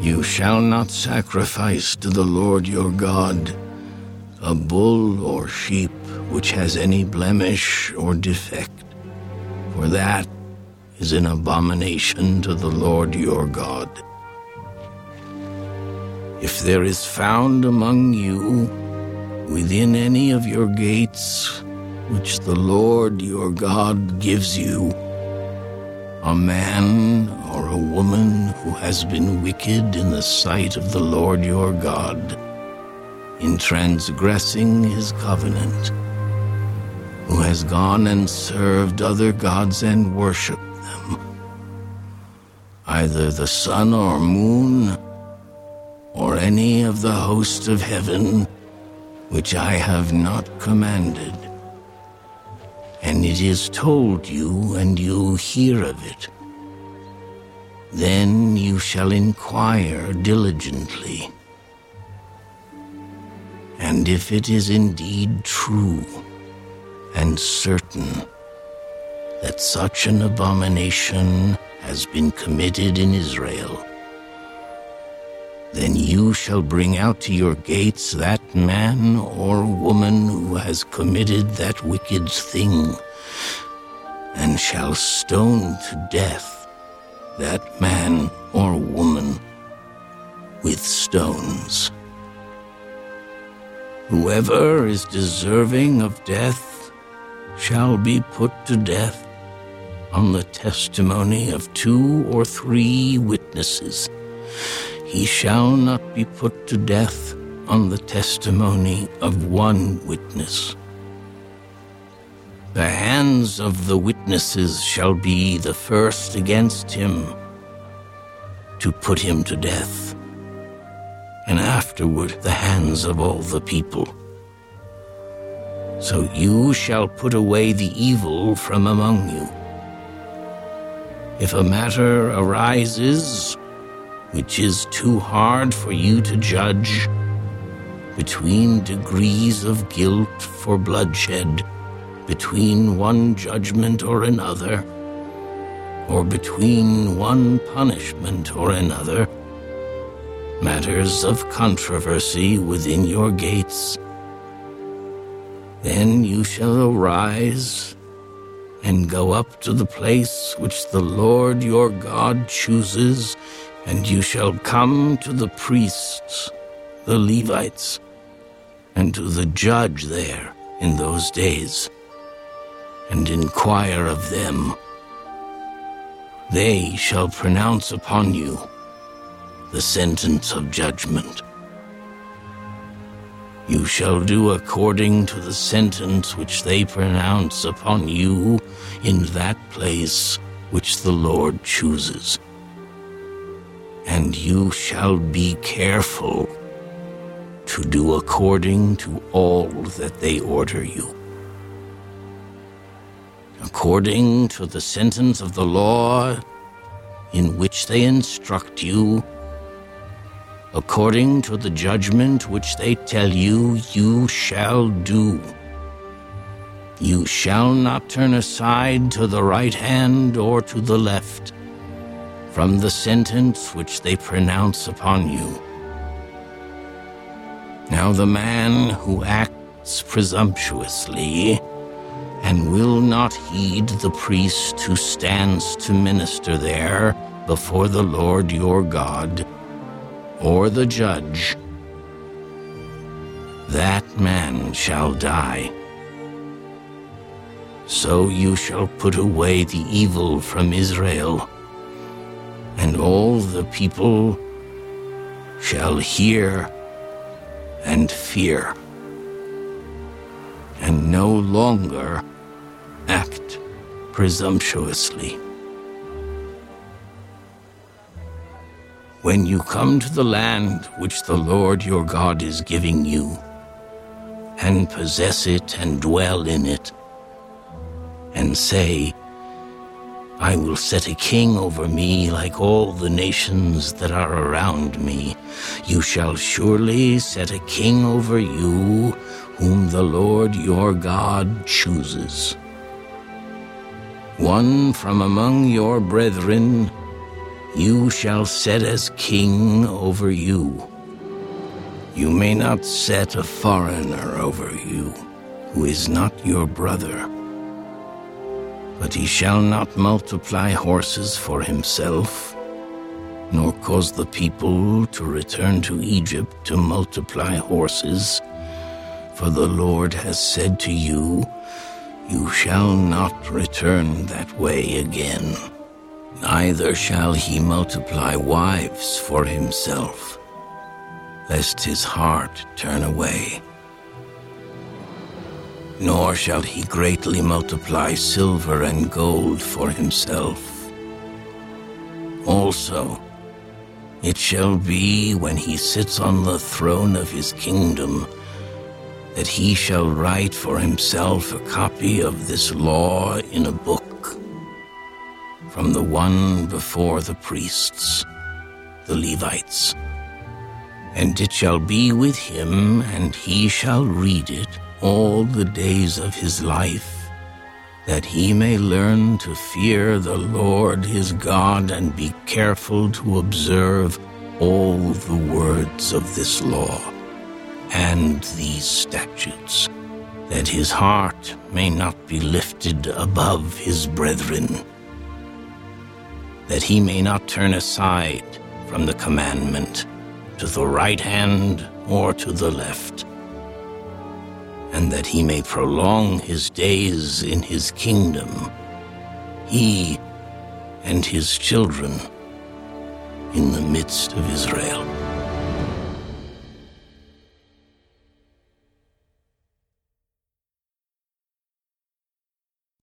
You shall not sacrifice to the Lord your God a bull or sheep which has any blemish or defect, for that is an abomination to the Lord your God. If there is found among you, within any of your gates, which the Lord your God gives you, a man or a woman who has been wicked in the sight of the Lord your God, in transgressing his covenant, who has gone and served other gods and worshipped them, either the sun or moon, or any of the host of heaven, which I have not commanded and it is told you, and you hear of it. Then you shall inquire diligently. And if it is indeed true and certain that such an abomination has been committed in Israel, then you shall bring out to your gates that man or woman who has committed that wicked thing, and shall stone to death that man or woman with stones. Whoever is deserving of death shall be put to death on the testimony of two or three witnesses he shall not be put to death on the testimony of one witness. The hands of the witnesses shall be the first against him to put him to death, and afterward the hands of all the people. So you shall put away the evil from among you. If a matter arises which is too hard for you to judge, between degrees of guilt for bloodshed, between one judgment or another, or between one punishment or another, matters of controversy within your gates. Then you shall arise and go up to the place which the Lord your God chooses and you shall come to the priests, the Levites, and to the judge there in those days, and inquire of them. They shall pronounce upon you the sentence of judgment. You shall do according to the sentence which they pronounce upon you in that place which the Lord chooses and you shall be careful to do according to all that they order you. According to the sentence of the law in which they instruct you, according to the judgment which they tell you, you shall do. You shall not turn aside to the right hand or to the left from the sentence which they pronounce upon you. Now the man who acts presumptuously and will not heed the priest who stands to minister there before the Lord your God, or the judge, that man shall die. So you shall put away the evil from Israel and all the people shall hear and fear, and no longer act presumptuously. When you come to the land which the Lord your God is giving you, and possess it and dwell in it, and say, I will set a king over me like all the nations that are around me. You shall surely set a king over you, whom the Lord your God chooses. One from among your brethren, you shall set as king over you. You may not set a foreigner over you, who is not your brother. But he shall not multiply horses for himself, nor cause the people to return to Egypt to multiply horses. For the Lord has said to you, You shall not return that way again. Neither shall he multiply wives for himself, lest his heart turn away. Nor shall he greatly multiply silver and gold for himself. Also, it shall be when he sits on the throne of his kingdom that he shall write for himself a copy of this law in a book from the one before the priests, the Levites. And it shall be with him, and he shall read it all the days of his life, that he may learn to fear the Lord his God and be careful to observe all the words of this law and these statutes, that his heart may not be lifted above his brethren that he may not turn aside from the commandment to the right hand or to the left, and that he may prolong his days in his kingdom, he and his children in the midst of Israel.